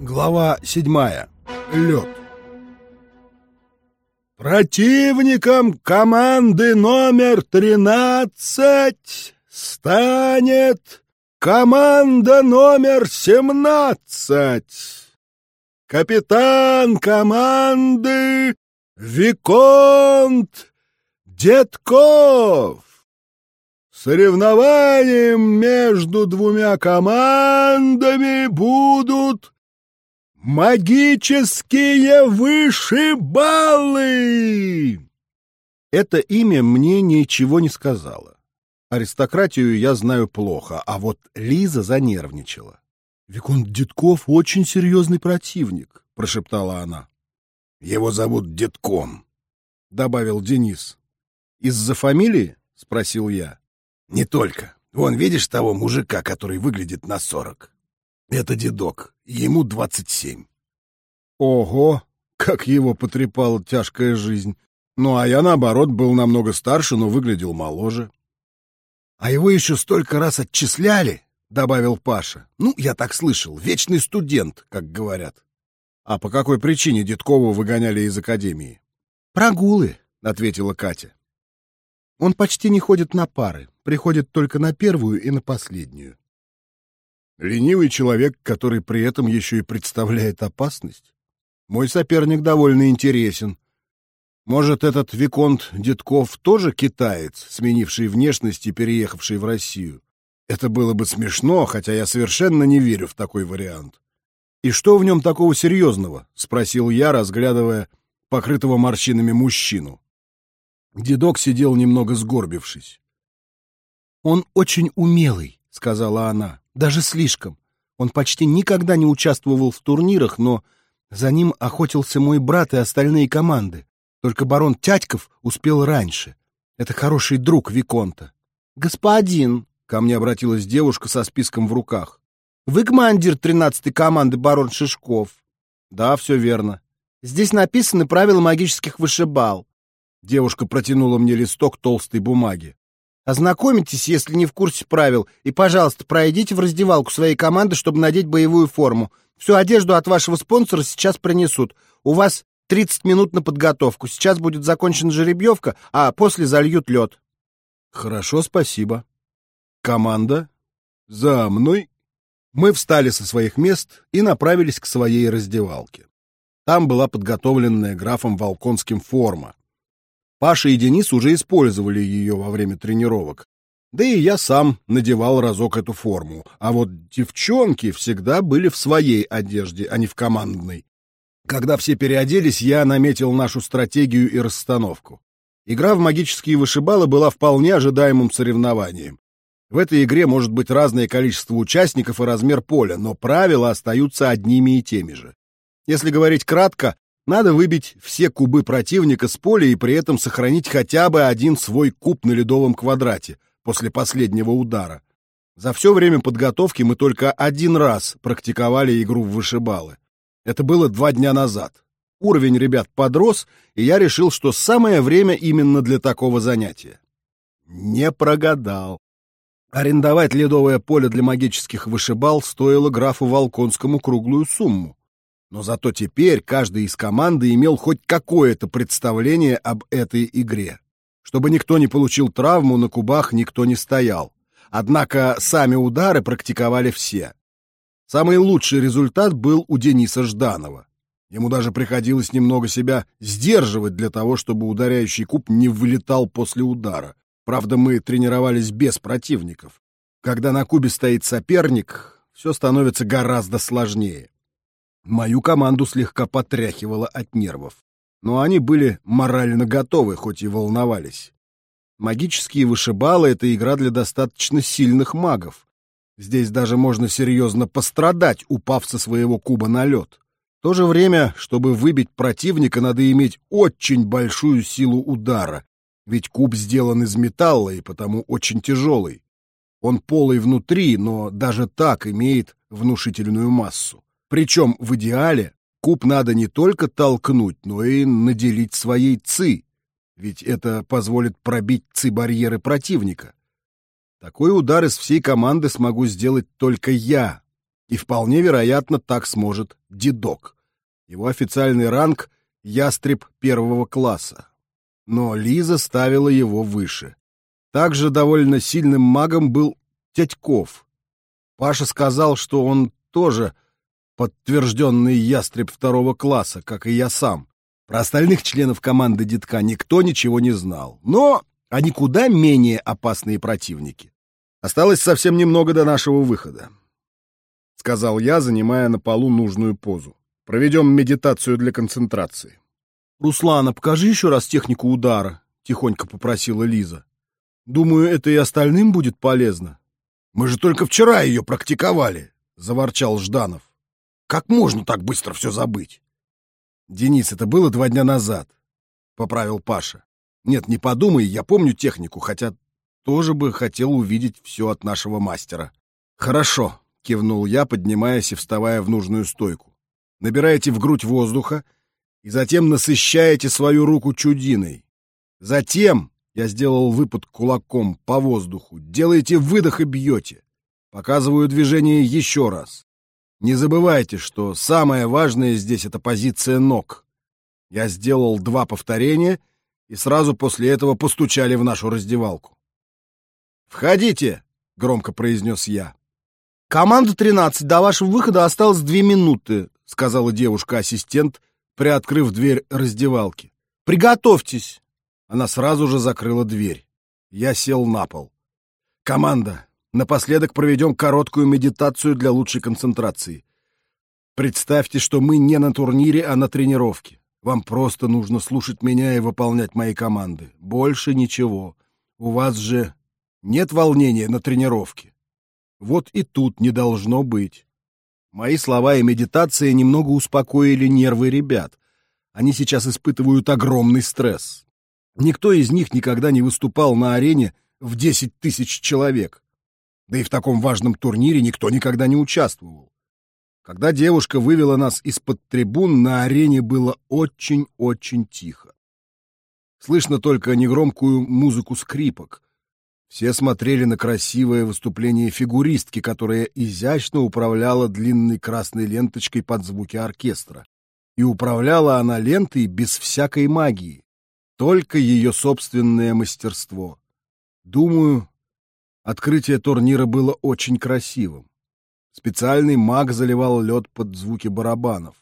Глава седьмая. Лед. Противником команды номер тринадцать станет команда номер семнадцать. Капитан команды Виконт Детков. Соревнованием между двумя командами будут Магические вышибалы! Это имя мне ничего не сказала. Аристократию я знаю плохо, а вот Лиза занервничала. «Виконт Детков очень серьезный противник», — прошептала она. «Его зовут Детком», — добавил Денис. «Из-за фамилии?» — спросил я. «Не только. Вон, видишь того мужика, который выглядит на сорок? Это дедок, ему двадцать семь. Ого, как его потрепала тяжкая жизнь. Ну, а я, наоборот, был намного старше, но выглядел моложе. А его еще столько раз отчисляли, — добавил Паша. Ну, я так слышал, вечный студент, как говорят. А по какой причине Дедкову выгоняли из академии? Прогулы, — ответила Катя. Он почти не ходит на пары, приходит только на первую и на последнюю. Ленивый человек, который при этом еще и представляет опасность? Мой соперник довольно интересен. Может, этот Виконт Детков тоже китаец, сменивший внешность и переехавший в Россию? Это было бы смешно, хотя я совершенно не верю в такой вариант. «И что в нем такого серьезного?» — спросил я, разглядывая покрытого морщинами мужчину. Дедок сидел немного сгорбившись. «Он очень умелый», — сказала она даже слишком. Он почти никогда не участвовал в турнирах, но за ним охотился мой брат и остальные команды. Только барон Тятьков успел раньше. Это хороший друг Виконта. «Господин!» — ко мне обратилась девушка со списком в руках. «Вы командир тринадцатой команды, барон Шишков?» «Да, все верно. Здесь написаны правила магических вышибал». Девушка протянула мне листок толстой бумаги. Ознакомитесь, если не в курсе правил, и, пожалуйста, пройдите в раздевалку своей команды, чтобы надеть боевую форму. Всю одежду от вашего спонсора сейчас принесут. У вас 30 минут на подготовку. Сейчас будет закончена жеребьевка, а после зальют лед. Хорошо, спасибо. Команда? За мной. Мы встали со своих мест и направились к своей раздевалке. Там была подготовленная графом Волконским форма, Паша и Денис уже использовали ее во время тренировок. Да и я сам надевал разок эту форму. А вот девчонки всегда были в своей одежде, а не в командной. Когда все переоделись, я наметил нашу стратегию и расстановку. Игра в магические вышибалы была вполне ожидаемым соревнованием. В этой игре может быть разное количество участников и размер поля, но правила остаются одними и теми же. Если говорить кратко, надо выбить все кубы противника с поля и при этом сохранить хотя бы один свой куб на ледовом квадрате после последнего удара. За все время подготовки мы только один раз практиковали игру в вышибалы. Это было два дня назад. Уровень ребят подрос, и я решил, что самое время именно для такого занятия. Не прогадал. Арендовать ледовое поле для магических вышибал стоило графу Волконскому круглую сумму. Но зато теперь каждый из команды имел хоть какое-то представление об этой игре. Чтобы никто не получил травму, на кубах никто не стоял. Однако сами удары практиковали все. Самый лучший результат был у Дениса Жданова. Ему даже приходилось немного себя сдерживать для того, чтобы ударяющий куб не вылетал после удара. Правда, мы тренировались без противников. Когда на кубе стоит соперник, все становится гораздо сложнее. Мою команду слегка потряхивало от нервов. Но они были морально готовы, хоть и волновались. Магические вышибалы — это игра для достаточно сильных магов. Здесь даже можно серьезно пострадать, упав со своего куба на лед. В то же время, чтобы выбить противника, надо иметь очень большую силу удара, ведь куб сделан из металла и потому очень тяжелый. Он полый внутри, но даже так имеет внушительную массу. Причем в идеале куб надо не только толкнуть, но и наделить своей ци, ведь это позволит пробить ци-барьеры противника. Такой удар из всей команды смогу сделать только я. И вполне вероятно, так сможет дедок. Его официальный ранг — ястреб первого класса. Но Лиза ставила его выше. Также довольно сильным магом был Тятьков. Паша сказал, что он тоже подтвержденный ястреб второго класса, как и я сам. Про остальных членов команды детка никто ничего не знал. Но они куда менее опасные противники. Осталось совсем немного до нашего выхода. — сказал я, занимая на полу нужную позу. «Проведем медитацию для концентрации». «Руслана, покажи еще раз технику удара», — тихонько попросила Лиза. «Думаю, это и остальным будет полезно». «Мы же только вчера ее практиковали», — заворчал Жданов. «Как можно так быстро все забыть?» «Денис, это было два дня назад», — поправил Паша. «Нет, не подумай, я помню технику, хотя тоже бы хотел увидеть все от нашего мастера». «Хорошо», — кивнул я, поднимаясь и вставая в нужную стойку. «Набираете в грудь воздуха и затем насыщаете свою руку чудиной. Затем, я сделал выпад кулаком по воздуху, делаете выдох и бьете. Показываю движение еще раз. Не забывайте, что самое важное здесь — это позиция ног. Я сделал два повторения, и сразу после этого постучали в нашу раздевалку. «Входите!» — громко произнес я. «Команда 13, до вашего выхода осталось две минуты», — сказала девушка-ассистент, приоткрыв дверь раздевалки. «Приготовьтесь!» Она сразу же закрыла дверь. Я сел на пол. «Команда, напоследок проведем короткую медитацию для лучшей концентрации. Представьте, что мы не на турнире, а на тренировке. Вам просто нужно слушать меня и выполнять мои команды. Больше ничего. У вас же нет волнения на тренировке. Вот и тут не должно быть. Мои слова и медитация немного успокоили нервы ребят. Они сейчас испытывают огромный стресс. Никто из них никогда не выступал на арене в 10 тысяч человек. Да и в таком важном турнире никто никогда не участвовал. Когда девушка вывела нас из-под трибун, на арене было очень-очень тихо. Слышно только негромкую музыку скрипок, все смотрели на красивое выступление фигуристки, которая изящно управляла длинной красной ленточкой под звуки оркестра. И управляла она лентой без всякой магии, только ее собственное мастерство. Думаю, открытие турнира было очень красивым. Специальный маг заливал лед под звуки барабанов.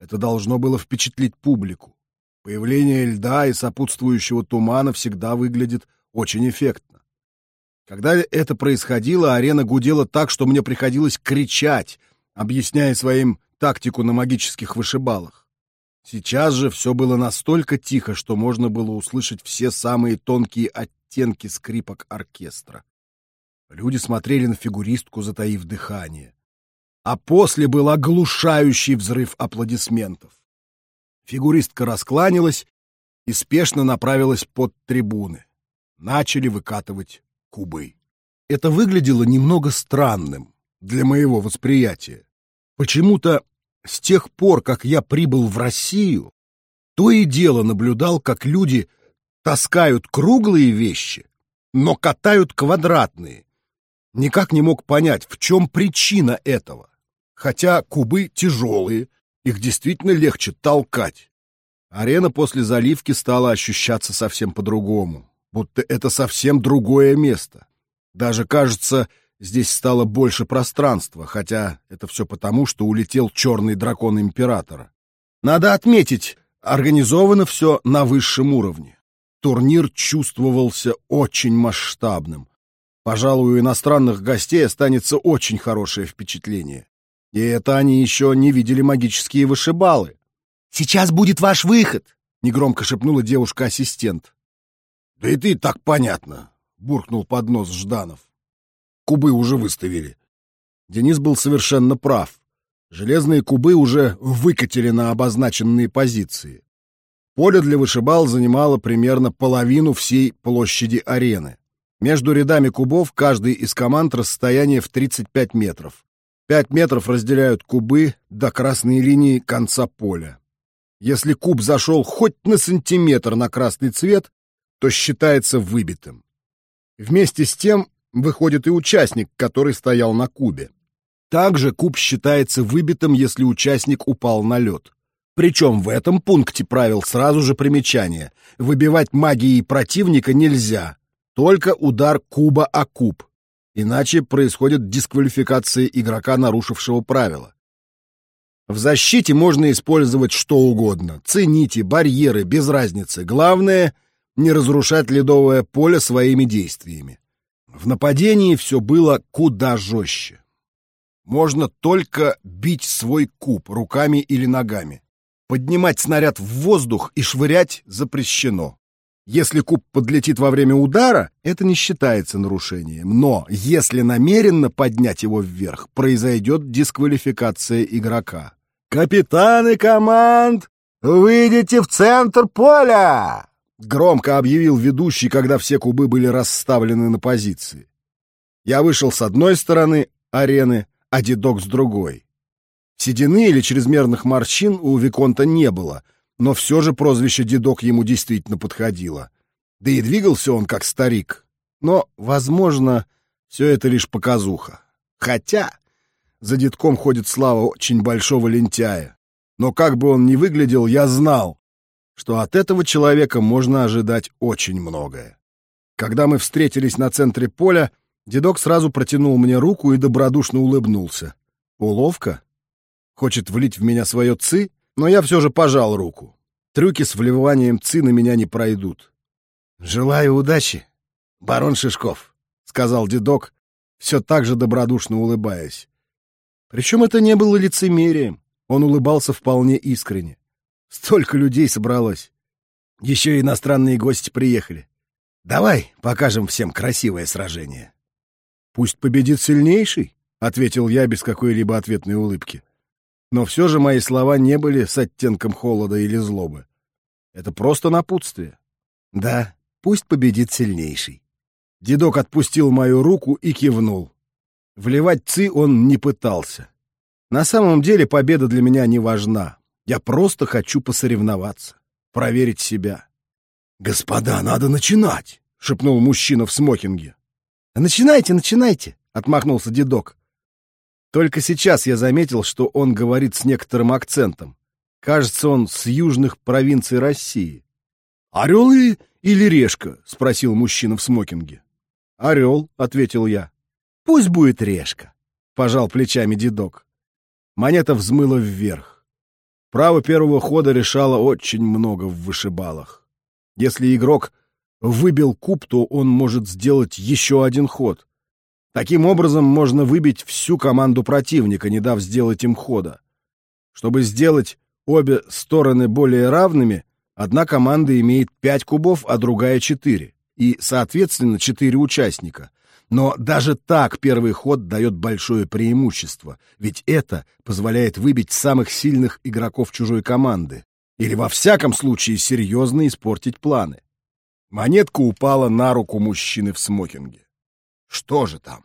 Это должно было впечатлить публику. Появление льда и сопутствующего тумана всегда выглядит очень эффектно. Когда это происходило, арена гудела так, что мне приходилось кричать, объясняя своим тактику на магических вышибалах. Сейчас же все было настолько тихо, что можно было услышать все самые тонкие оттенки скрипок оркестра. Люди смотрели на фигуристку, затаив дыхание. А после был оглушающий взрыв аплодисментов. Фигуристка раскланялась и спешно направилась под трибуны. Начали выкатывать кубы. Это выглядело немного странным для моего восприятия. Почему-то с тех пор, как я прибыл в Россию, то и дело наблюдал, как люди таскают круглые вещи, но катают квадратные. Никак не мог понять, в чем причина этого. Хотя кубы тяжелые, их действительно легче толкать. Арена после заливки стала ощущаться совсем по-другому будто это совсем другое место. Даже, кажется, здесь стало больше пространства, хотя это все потому, что улетел черный дракон императора. Надо отметить, организовано все на высшем уровне. Турнир чувствовался очень масштабным. Пожалуй, у иностранных гостей останется очень хорошее впечатление. И это они еще не видели магические вышибалы. «Сейчас будет ваш выход!» — негромко шепнула девушка-ассистент. Да и ты так понятно, буркнул под нос Жданов. Кубы уже выставили. Денис был совершенно прав. Железные кубы уже выкатили на обозначенные позиции. Поле для вышибал занимало примерно половину всей площади арены. Между рядами кубов каждый из команд расстояние в 35 метров. 5 метров разделяют кубы до красной линии конца поля. Если куб зашел хоть на сантиметр на красный цвет, то считается выбитым. Вместе с тем выходит и участник, который стоял на кубе. Также куб считается выбитым, если участник упал на лед. Причем в этом пункте правил сразу же примечание. Выбивать магией противника нельзя, только удар куба о куб. Иначе происходит дисквалификация игрока, нарушившего правила. В защите можно использовать что угодно. Цените, барьеры, без разницы. Главное — не разрушать ледовое поле своими действиями. В нападении все было куда жестче. Можно только бить свой куб руками или ногами. Поднимать снаряд в воздух и швырять запрещено. Если куб подлетит во время удара, это не считается нарушением. Но если намеренно поднять его вверх, произойдет дисквалификация игрока. «Капитаны команд, выйдите в центр поля!» Громко объявил ведущий, когда все кубы были расставлены на позиции. Я вышел с одной стороны арены, а дедок с другой. Седины или чрезмерных морщин у Виконта не было, но все же прозвище дедок ему действительно подходило. Да и двигался он как старик. Но, возможно, все это лишь показуха. Хотя за дедком ходит слава очень большого лентяя. Но как бы он ни выглядел, я знал, что от этого человека можно ожидать очень многое. Когда мы встретились на центре поля, дедок сразу протянул мне руку и добродушно улыбнулся. Уловка? Хочет влить в меня свое ци, но я все же пожал руку. Трюки с вливанием ци на меня не пройдут. «Желаю удачи, барон Шишков», — сказал дедок, все так же добродушно улыбаясь. Причем это не было лицемерием, он улыбался вполне искренне. Столько людей собралось. Еще и иностранные гости приехали. Давай покажем всем красивое сражение. Пусть победит сильнейший, — ответил я без какой-либо ответной улыбки. Но все же мои слова не были с оттенком холода или злобы. Это просто напутствие. Да, пусть победит сильнейший. Дедок отпустил мою руку и кивнул. Вливать ци он не пытался. На самом деле победа для меня не важна. Я просто хочу посоревноваться, проверить себя. «Господа, надо начинать!» — шепнул мужчина в смокинге. «Начинайте, начинайте!» — отмахнулся дедок. Только сейчас я заметил, что он говорит с некоторым акцентом. Кажется, он с южных провинций России. «Орел или решка?» — спросил мужчина в смокинге. «Орел», — ответил я. «Пусть будет решка», — пожал плечами дедок. Монета взмыла вверх. Право первого хода решало очень много в вышибалах. Если игрок выбил куб, то он может сделать еще один ход. Таким образом можно выбить всю команду противника, не дав сделать им хода. Чтобы сделать обе стороны более равными, одна команда имеет пять кубов, а другая четыре, и, соответственно, четыре участника. Но даже так первый ход дает большое преимущество, ведь это позволяет выбить самых сильных игроков чужой команды или во всяком случае серьезно испортить планы. Монетка упала на руку мужчины в смокинге. Что же там?